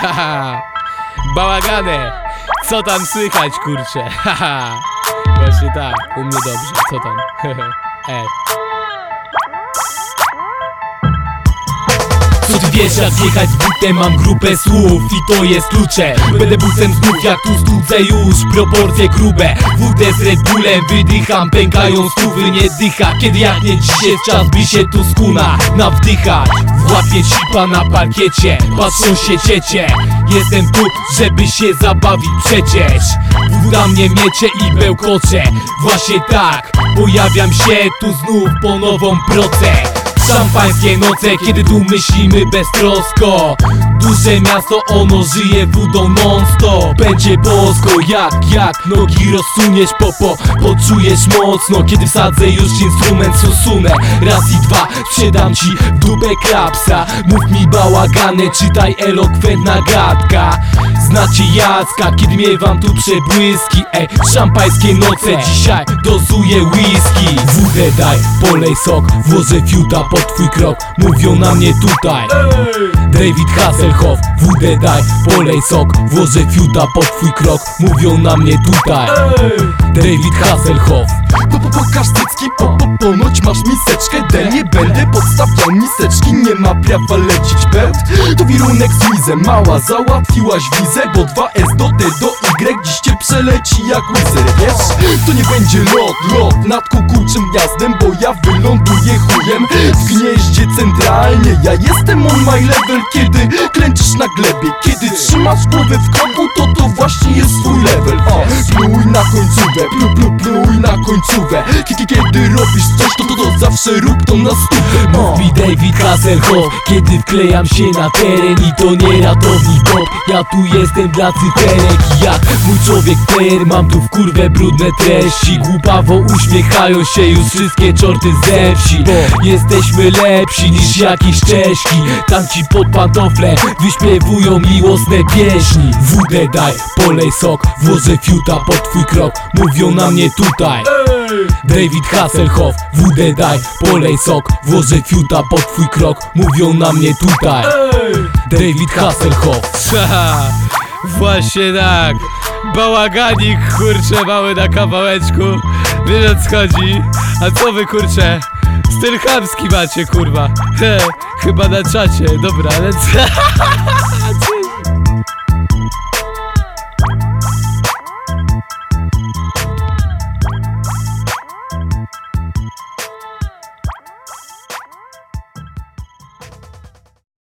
Haha. Bałagane. Co tam słychać, kurcze? Haha. Właśnie tak, u mnie dobrze. Co tam? Ej. Co ty wiesz jak jechać z butem Mam grupę słów i to jest klucze. Będę busem znów jak tu studzę już Proporcje grube. WD z Red Bullem wydycham Pękają stówy nie dycha. Kiedy jak nie dziś jest czas by się tu skuna Nawdychać. Włapię sipa na parkiecie Patrzą się ciecie. Jestem tu żeby się zabawić przecież. Wóda mnie miecie i bełkocze. Właśnie tak Pojawiam się tu znów po nową procę Szampańskie noce, kiedy tu myślimy beztrosko Duże miasto, ono żyje wodą non-stop. Będzie bosko, jak, jak Nogi rozsuniesz, popo, poczujesz mocno Kiedy wsadzę już instrument, susunę Raz i sprzedam ci w dupę klapsa. Mów mi bałagane, czytaj elokwentna gadka. Znacie Jacka, kiedy miewam tu przebłyski. Ej, szampańskie noce, dzisiaj dozuję whisky. Wódę daj, polej sok, włożę fiuta pod twój krok. Mówią na mnie tutaj. David Hasselhoff, wódę daj, polej sok Włożę fiuta pod twój krok. Mówią na mnie tutaj. David Hasselhoff. Po, pokaż masz miseczkę D Nie będę podstawiał miseczki, nie ma prawa lecić bełt. To wirunek z wizem, mała załatwiłaś wizę Bo 2S do T do Y dziś cię przeleci jak łyzer, wiesz? To nie będzie lot, lot nad kukułczym gniazdem Bo ja wyląduję chujem w gnieździe centralnie. Ja jestem on my level, kiedy klęczysz na glebie Kiedy trzymasz głowę w kroku, to to właśnie jest twój level. O, Pluj na końcówę, plu, plu, pluj na końcówę. Kiedy, kiedy robisz coś, to, to, to zawsze rób to na stówę. Mówi David Hasselhoff Kiedy wklejam się na teren i to nie ratownik Bob Ja tu jestem dla cyferek Jak mój człowiek player Mam tu w kurwę brudne treści. Głupawo uśmiechają się już wszystkie czorty ze wsi Bo jesteśmy lepsi niż jakiś Czeszki. Tam ci pod pantofle wyśpiewują miłosne pieśni. Wódę daj, polej sok Włożę fiuta pod twój krok Mówią na mnie tutaj David Hasselhoff, wódę daj, polej sok Włożę fiuta pod twój krok Mówią na mnie tutaj. David Hasselhoff. Haha, Właśnie tak. Bałaganik kurcze mały na kawałeczku. Wiesz o co chodzi A co wy kurcze Styl chamski macie kurwa. He, Chyba na czacie, dobra ale co